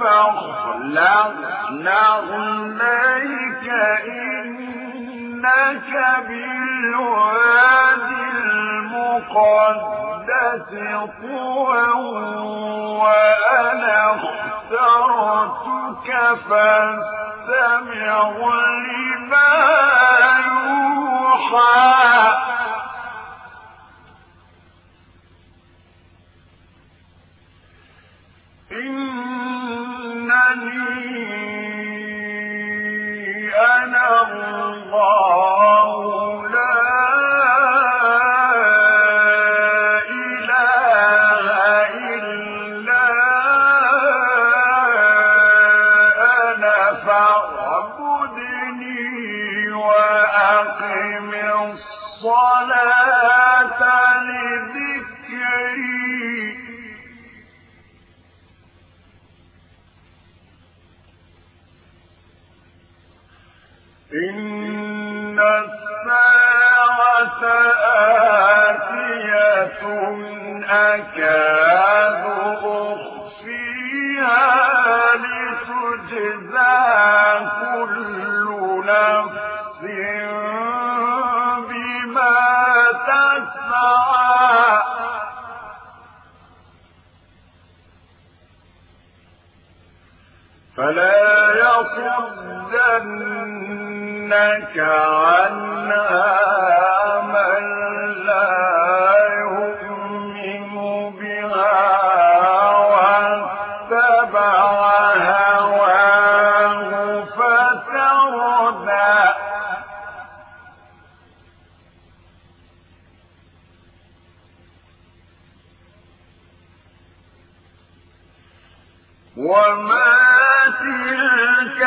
فاخلعن عليك إنك بالواد المقدس طوى وأنا اخترتك فاستمع لما يوحى فلا يصدنك عنها وما تلك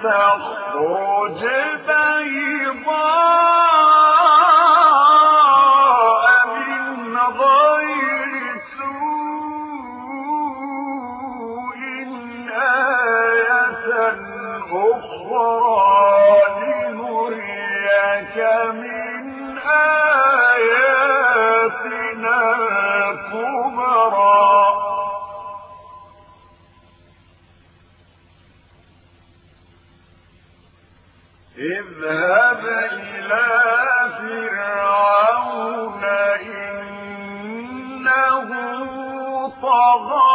جناحك طغى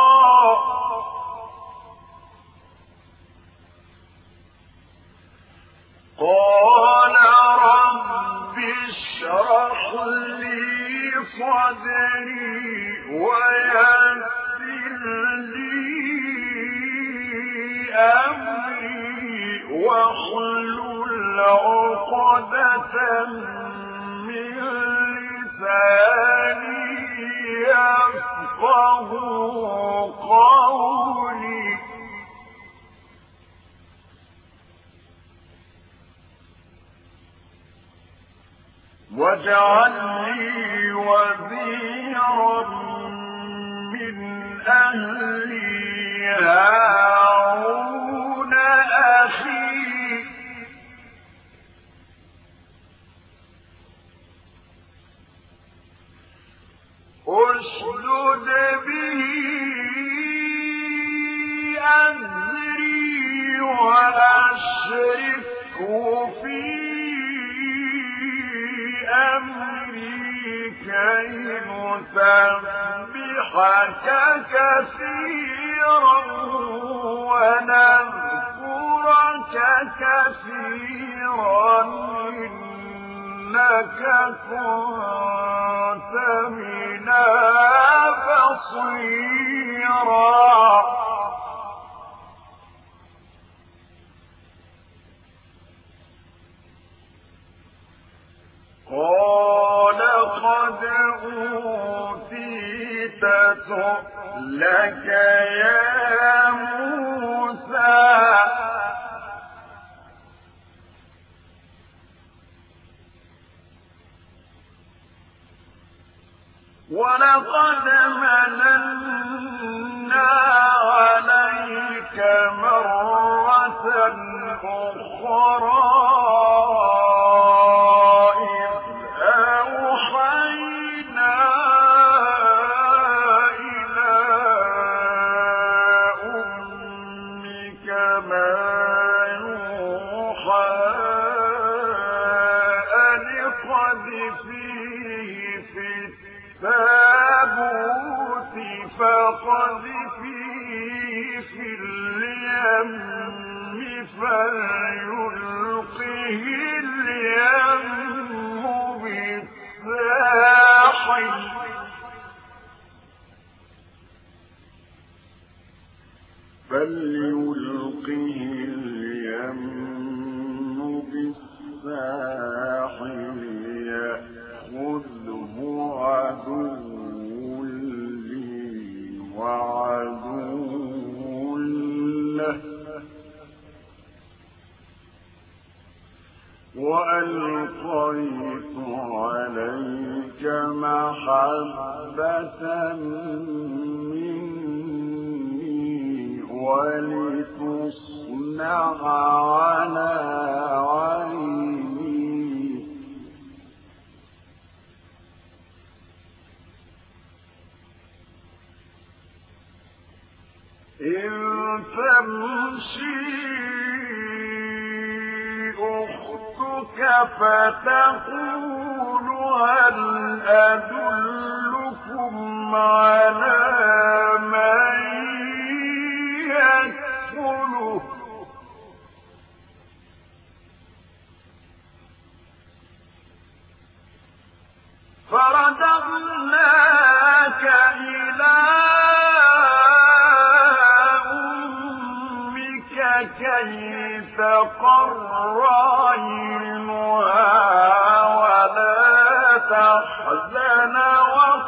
أمك كي تقر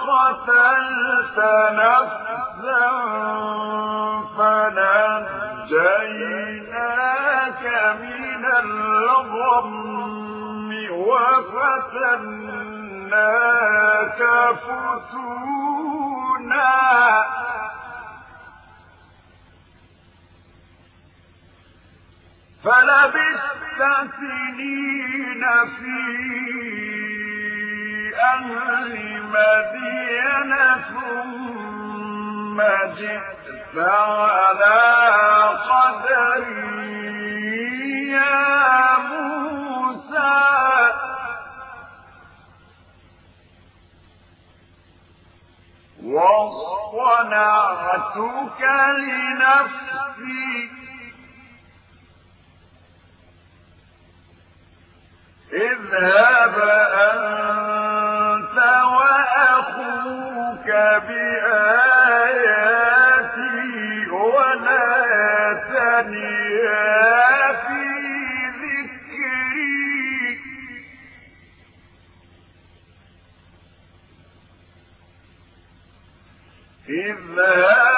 قتلت نفسا فنجيناك من الغم وفتناك فتونا. فلبثت سنين فيه أهل مدينة ثم جئت على قدر. يا موسى. واصطنعتك لنفسي اذهب أنت وأخوك بآياتي ولا تنيا في ذكري. اذهبا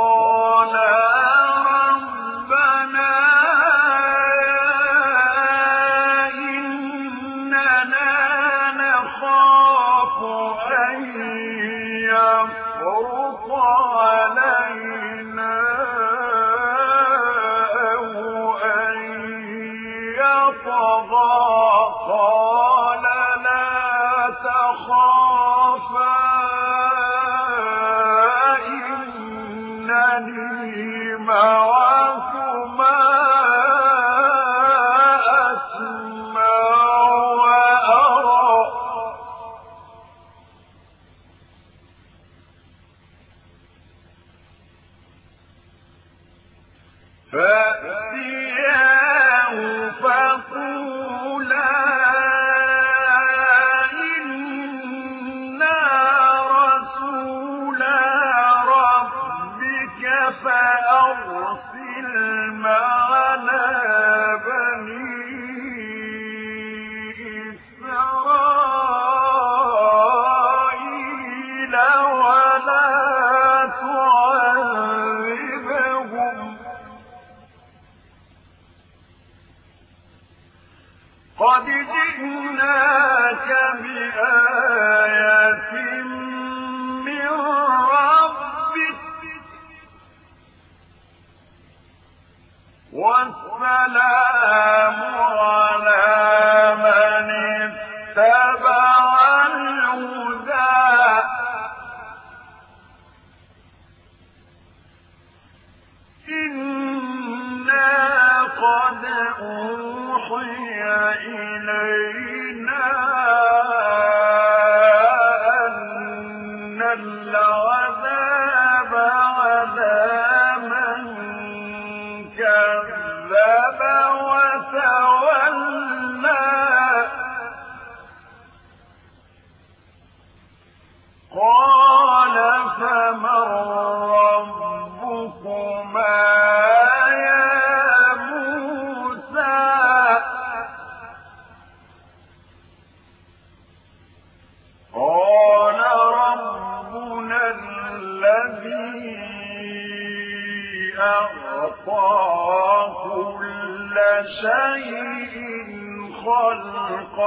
كذب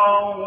خلقه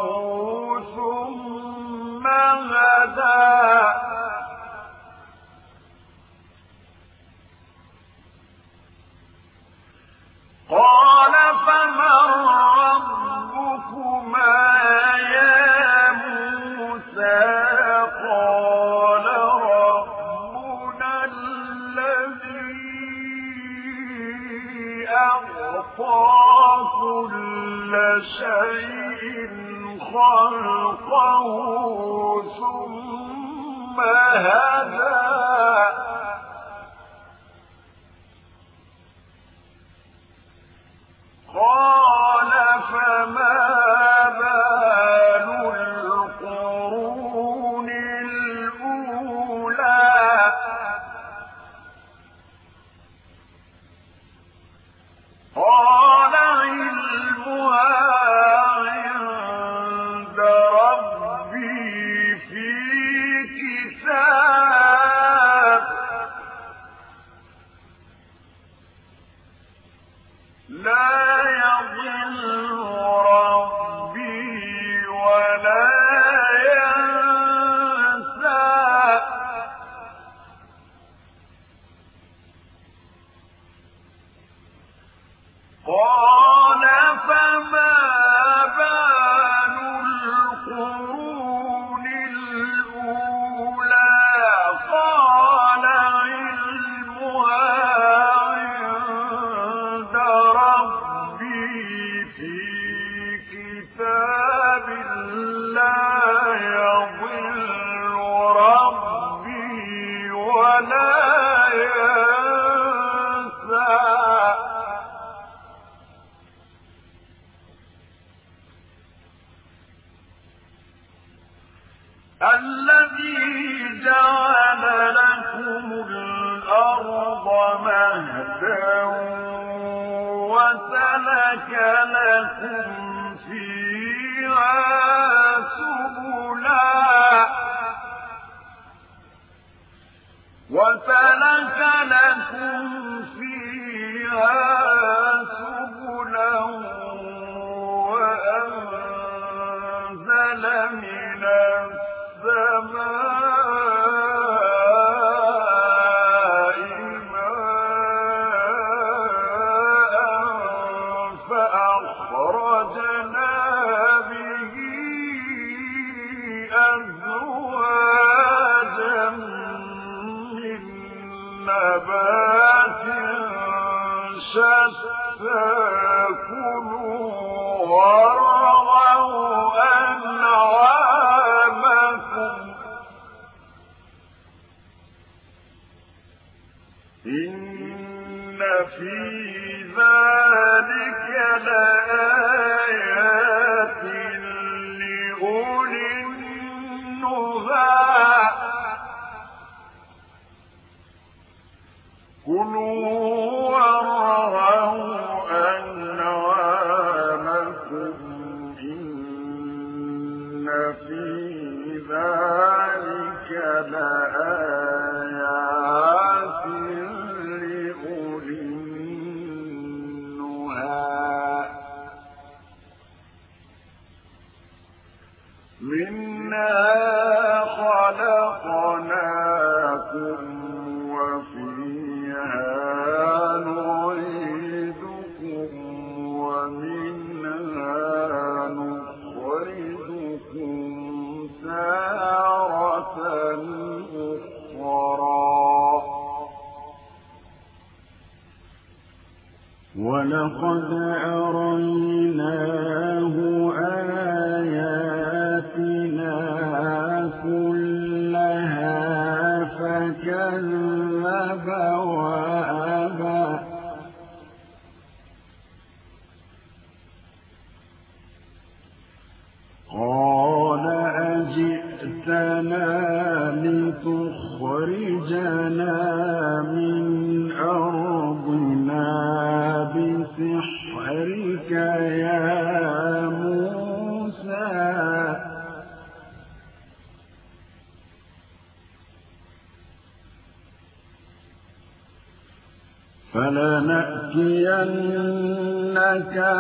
في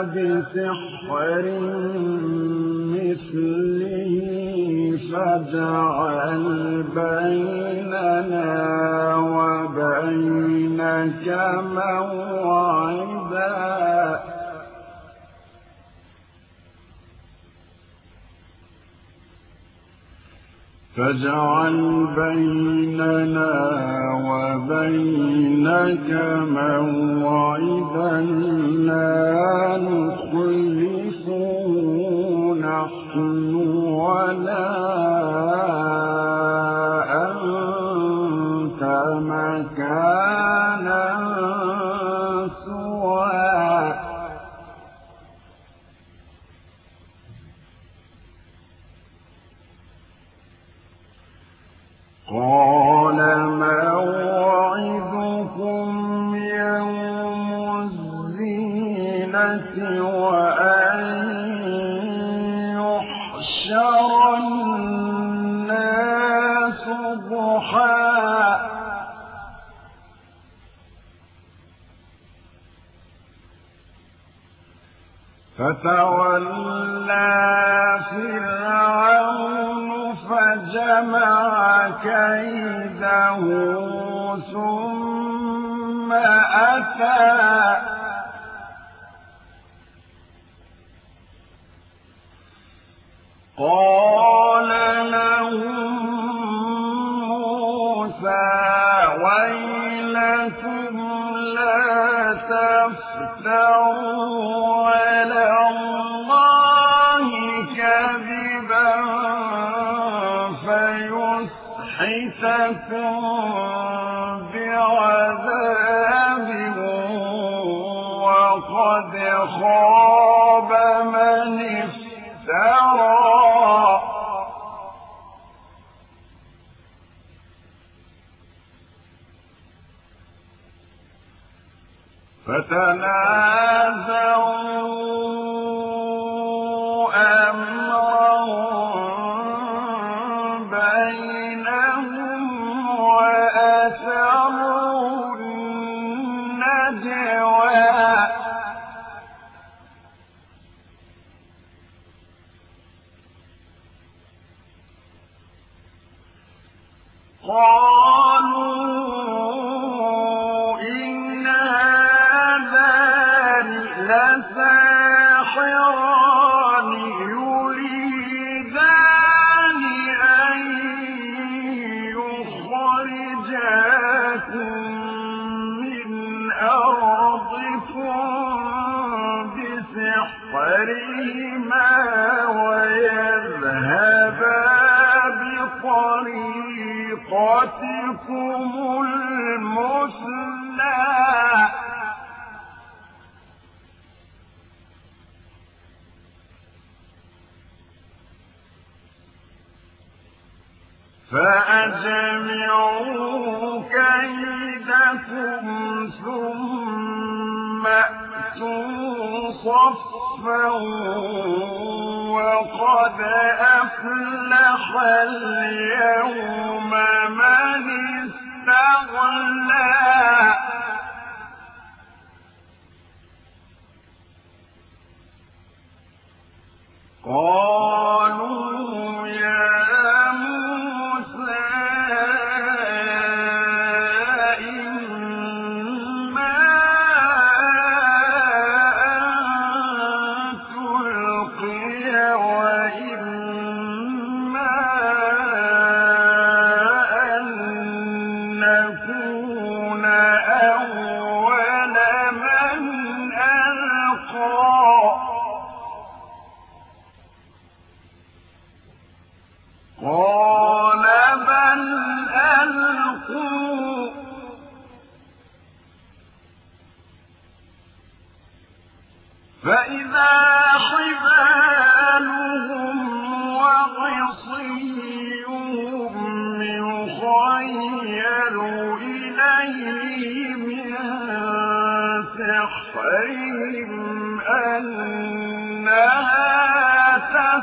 بسحر مثله فاجعل بيننا وبينك موعدا فاجعل بيننا وبينك موعدا لا نخلف نحن ولا أنت مكانا. فأجمعوا كيدكم ثم أتوا صفا وقد أفلح اليوم من استغلى قال فسعى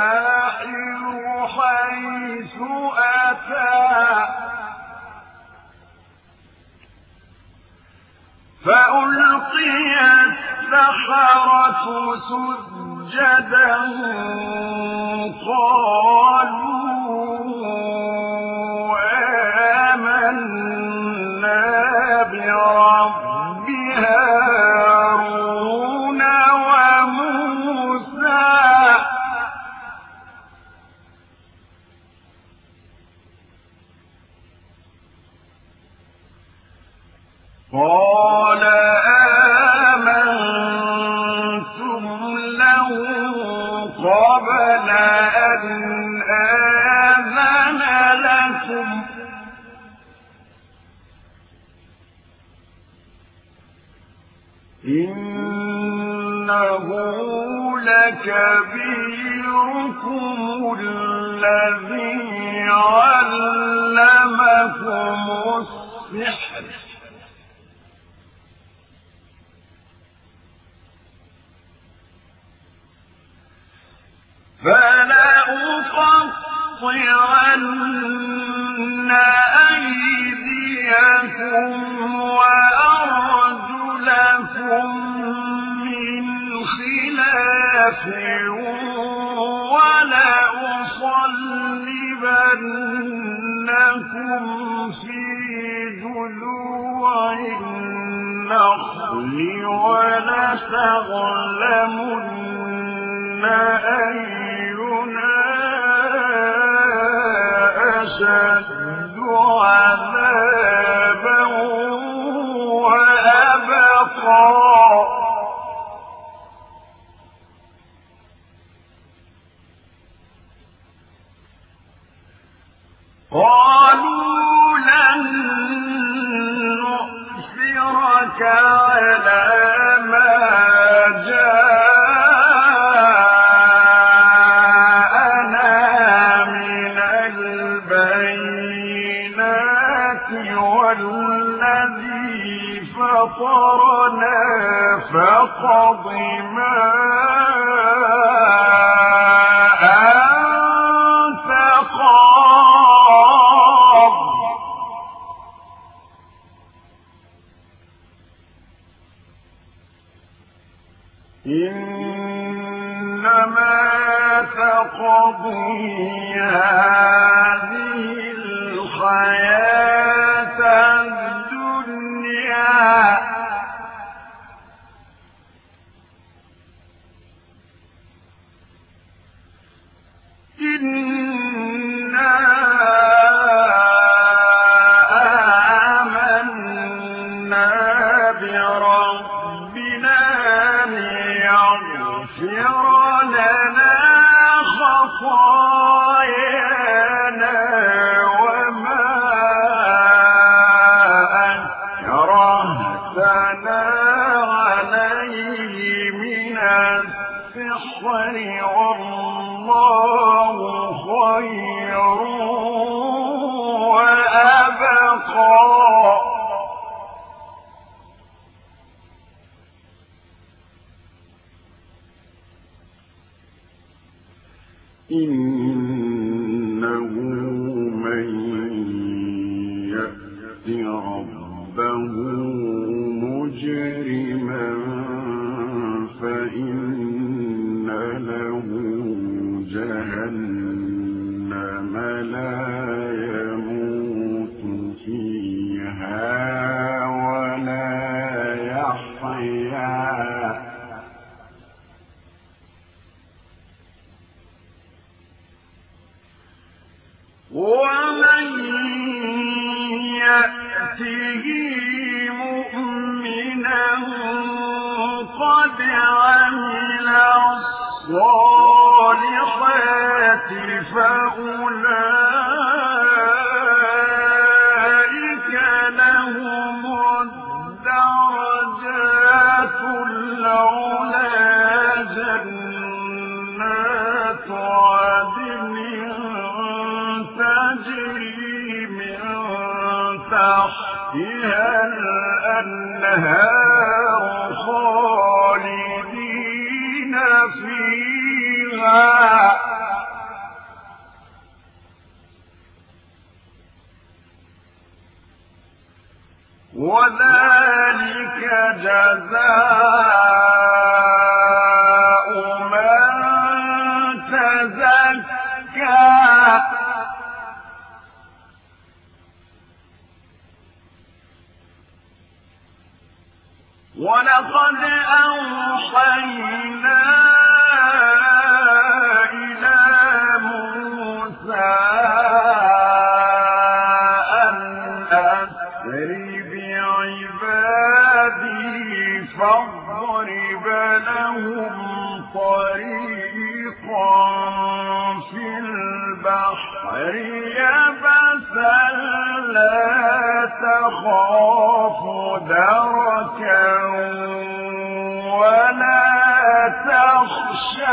أتى. فألقي السحرة سجدا قالوا إنه لكبيركم الذي علمكم السحر. فلأقطعن أيديكم وأرجلكم ولأصلبنكم في جذوع النخل ولتعلمن أينا أشد عذابا وأبقى. قالوا لن نؤثرك على ما البينات والذي فطرنا فاقض وذلك جزاء من تزكى. ولقد أوحينا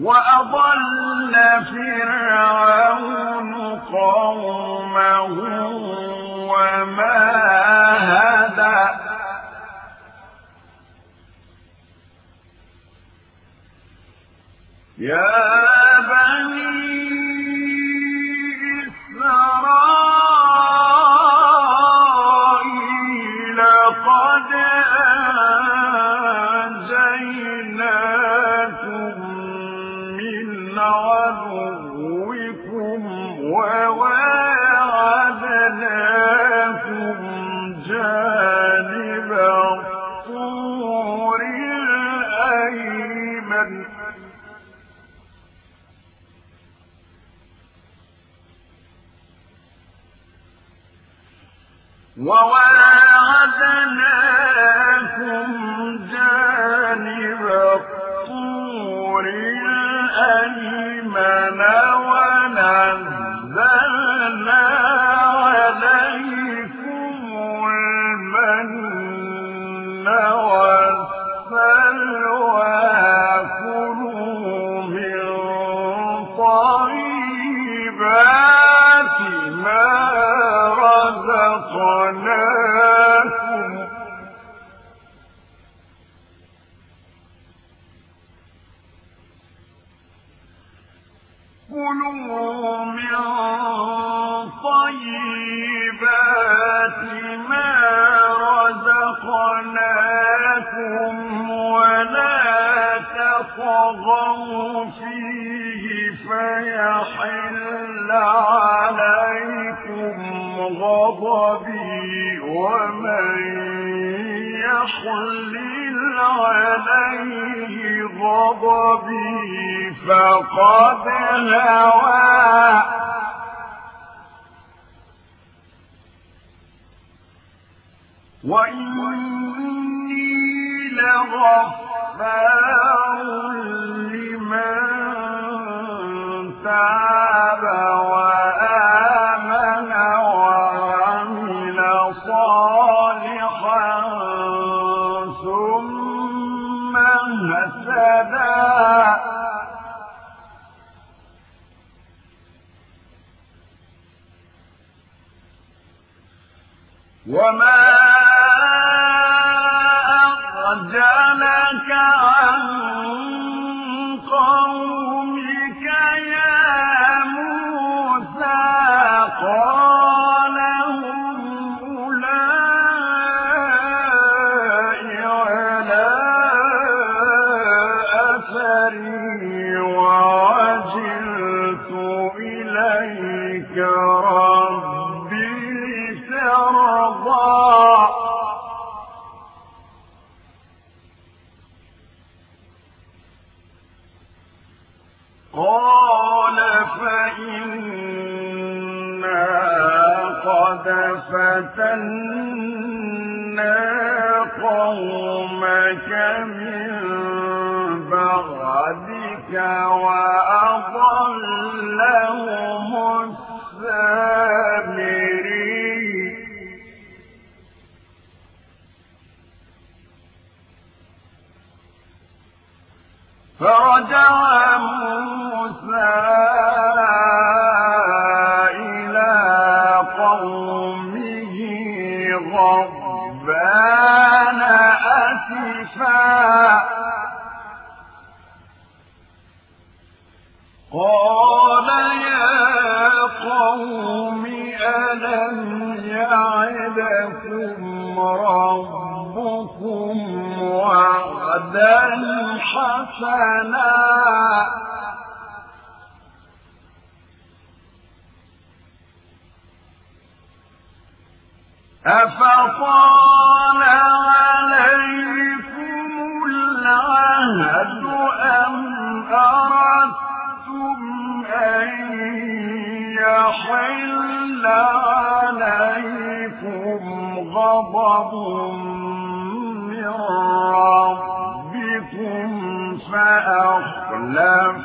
وأضل فرعون قومه وما هدى يا ووجه يحلل عليه غضبي فقد هواه عبدا حسنا أفطال عليكم العهد أم أردتم أن يحل عليكم غضب فأخلفتم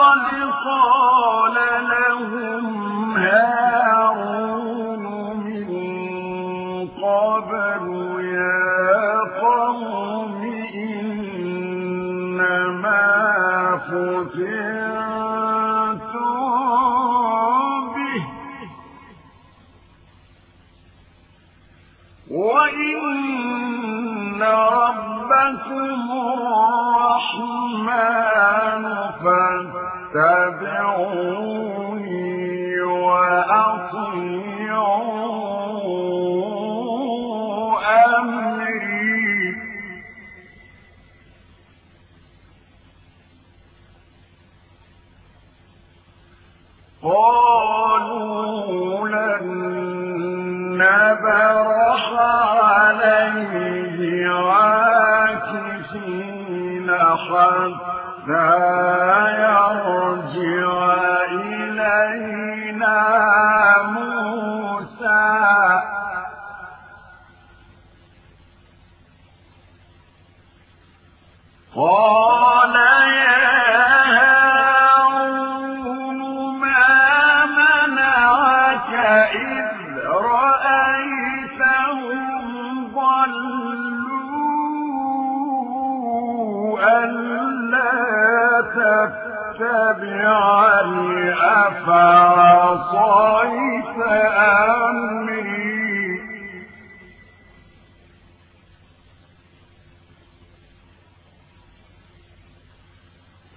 وقد قال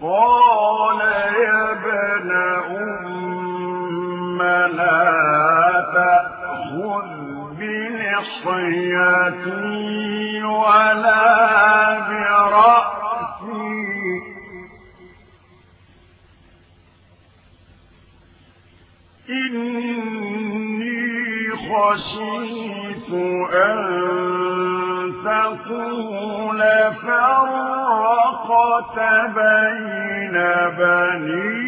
قال أم لا تأخذ بنصيتي ولا برأسي. إني خشيت أن تقول بين بني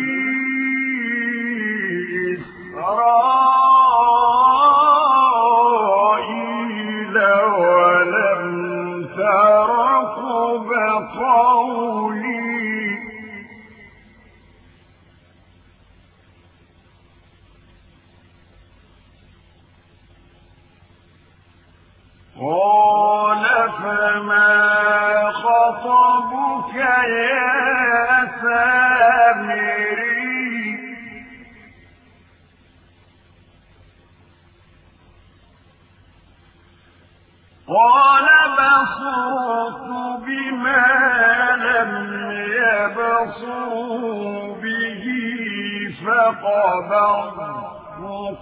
فقبضت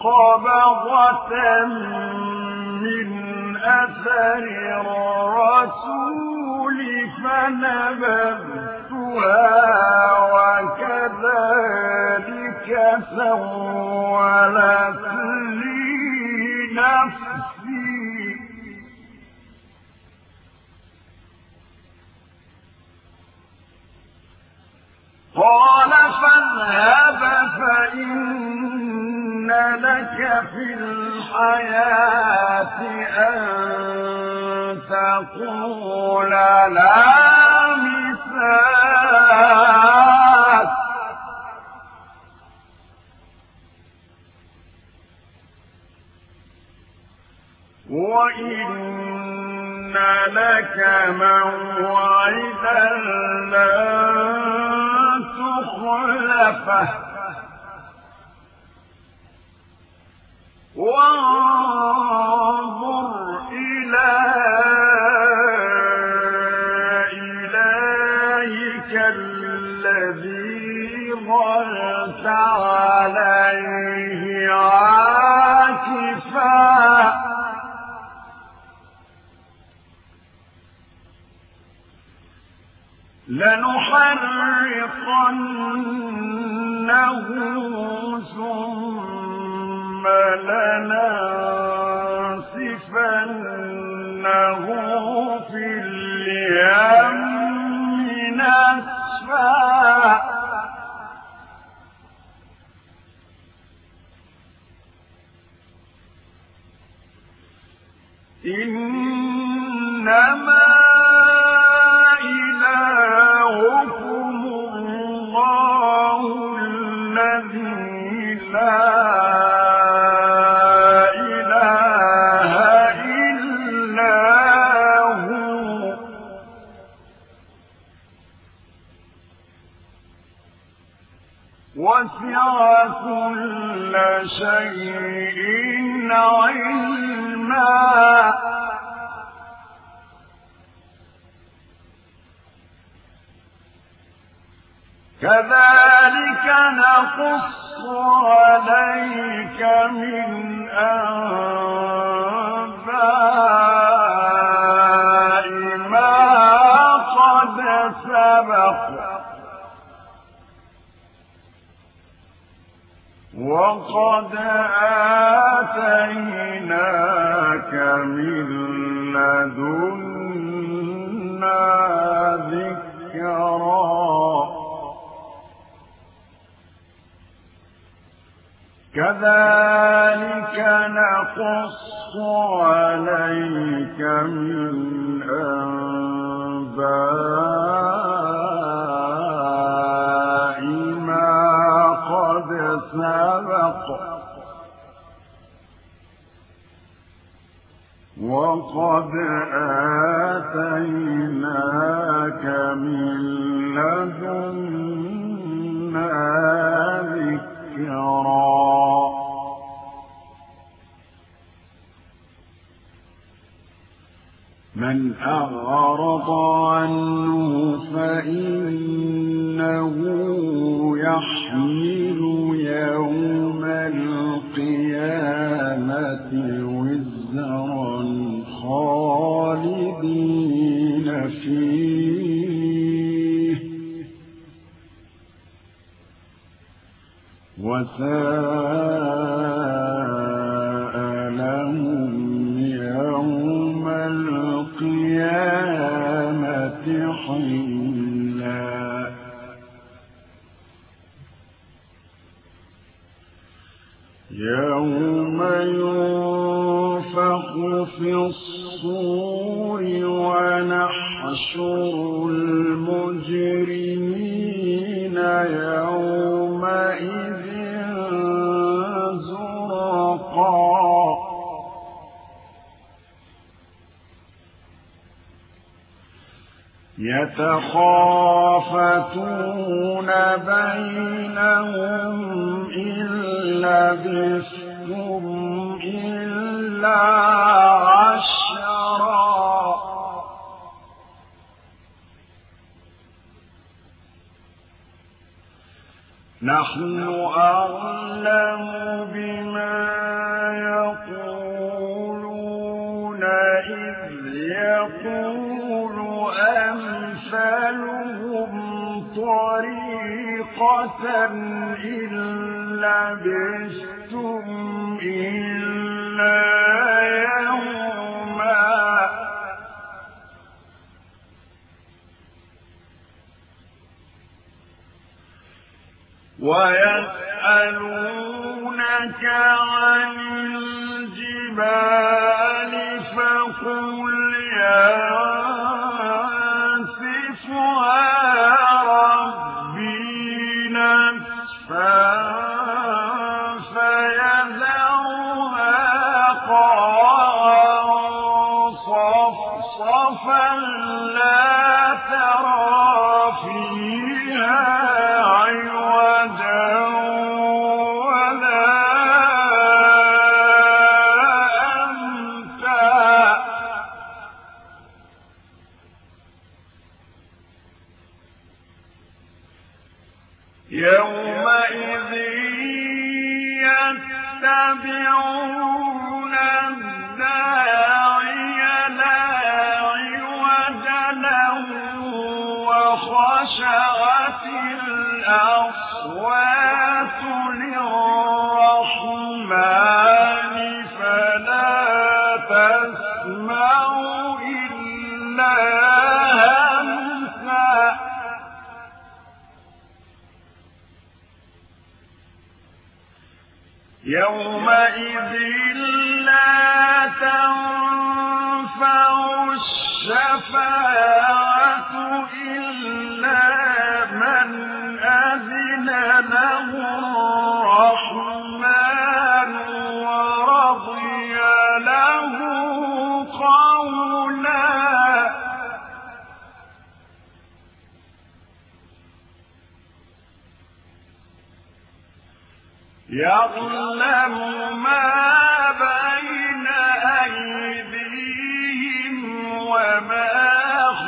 قبضة من أثر الرسول فنبذتها وكذلك سولت الحياة أن تقول لا وقد آتيناك من لدنا ذكرا كذلك نقص عليك من أنباء وقد آتيناك من لدنا ذكرا من أعرض عنه فإنه يحمل يوم القيامة وزرا وساء يوم القيامة حلا يوم ينفخ في الصور ونحشر يتخافتون بينهم إن لبثتم إلا عشرا. نحن أعلم بما يقولون إذ يقول أمثلهم طريقة إن لبثتم إلا يوما ويسألونك عن الجبال فقل ينسفها يومئذ لا تنفع الشفاعة. يعلم ما بين أيديهم وما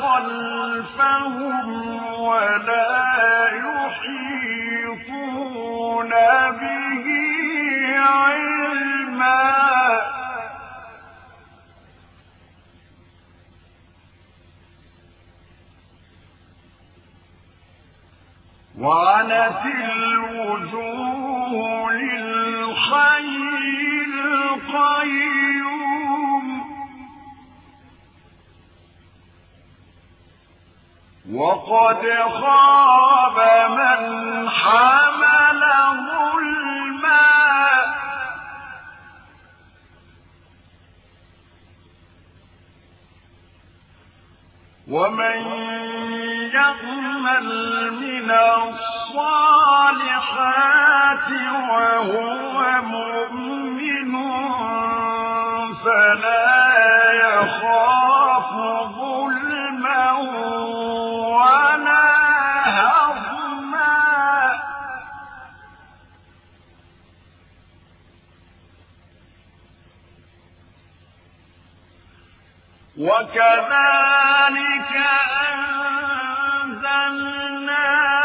خلفهم ولا يحيطون به علما. وعنت الوجوه القيوم وقد خاب من حمل ظلما ومن يعمل من الصالحات وهو مؤمن فلا يخاف ظلما ولا هضما وكذلك أنزلنا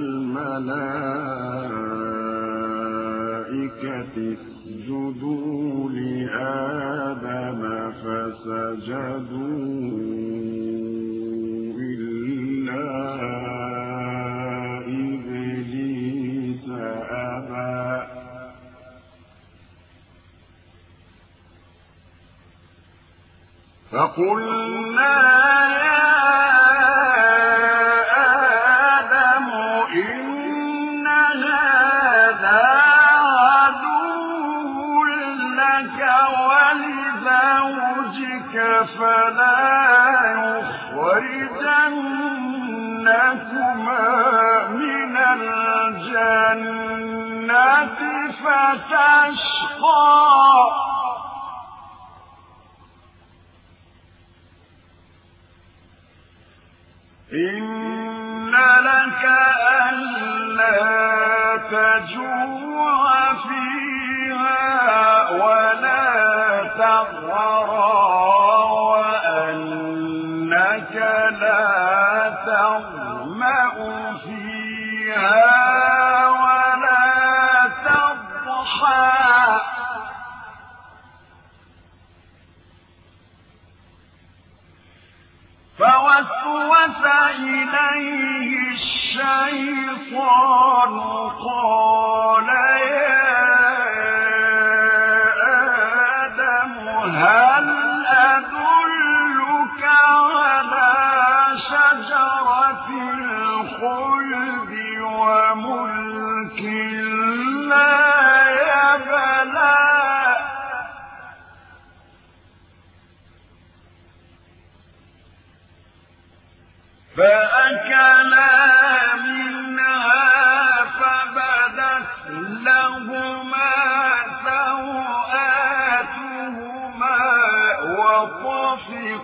الملائكة اسجدوا لآدم فسجدوا إلا إبليس أبى. فقلنا فلا يخرجنكما من الجنة فتشقى. إن وسوس إليه الشيطان قال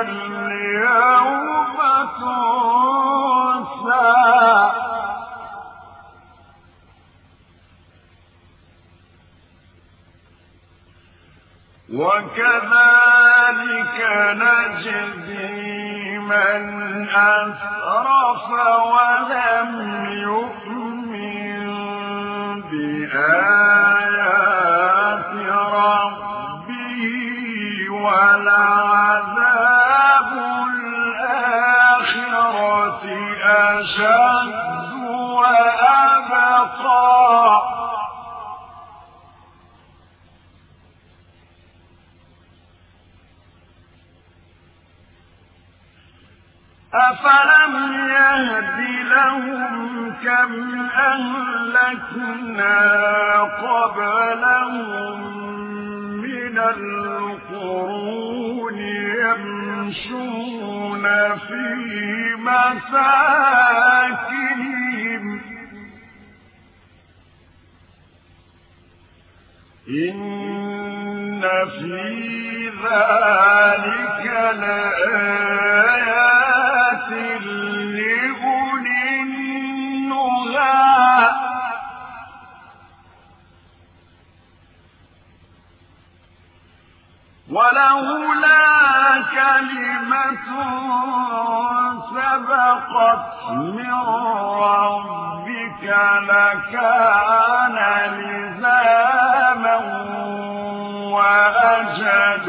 اليوم تنسى وكذلك نجزي من أسرف ولم يؤمن بآيات ربه ولعذاب أشد وأبقى. أفلم يهد لهم كم أهلكنا قبلهم من القرون يمشون في مساكنهم. إن في ذلك لآيات ولولا كلمة سبقت من ربك لكان لزاما وأجل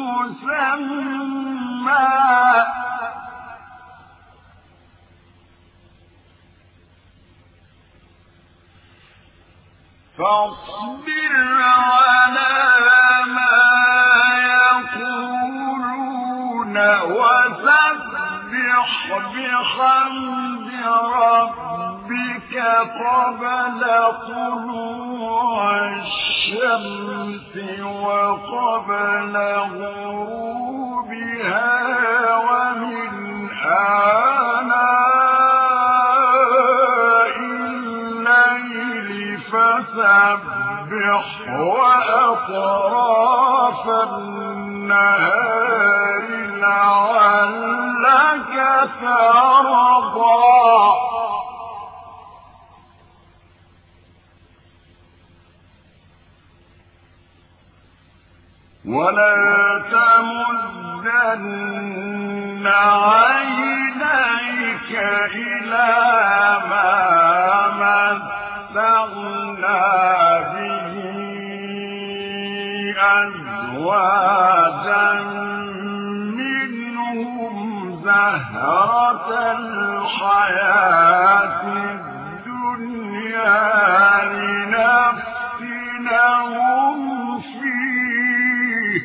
مسمى. فاصبر على ما وسبح بحمد ربك قبل طلوع الشمس وقبل غروبها ومن آناء الليل فسبح وأطراف النهار لعلك ترضى. ولا تمدن عينيك إلى ما متعنا به أزواجا زهرة الحياة الدنيا فيه.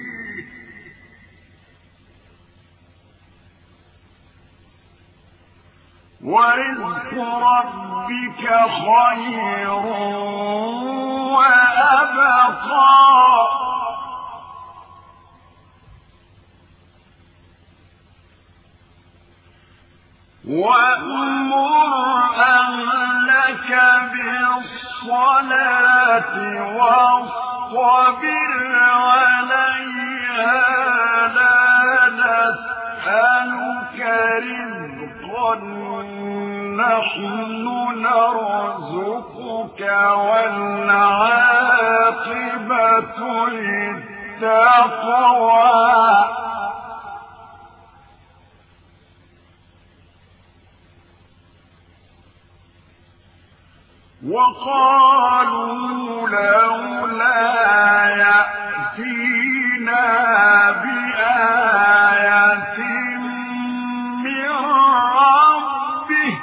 ورزق ربك خير وأبقى. وأمر أهلك بالصلاة واصطبر عليها لا نسألك رزقا نحن نرزقك والعاقبة للتقوى. وقالوا لولا يأتينا بآية من ربه.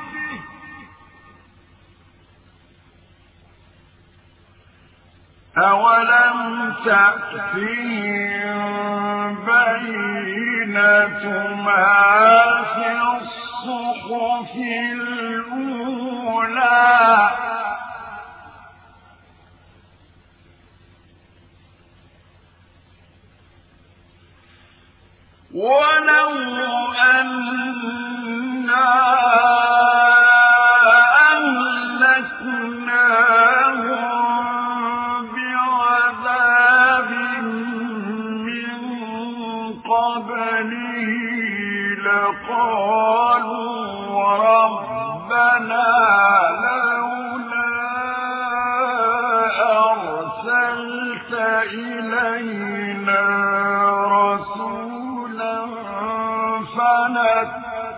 أولم تأتهم بينة ما في الصحف الأولى؟ What?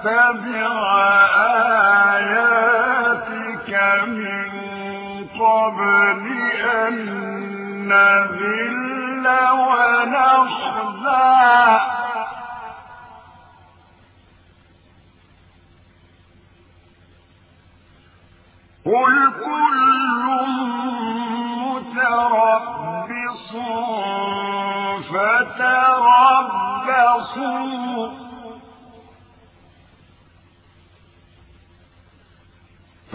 نتبع آياتك من قبل أن نذل ونخزى. قل كل متربص فتربصوا.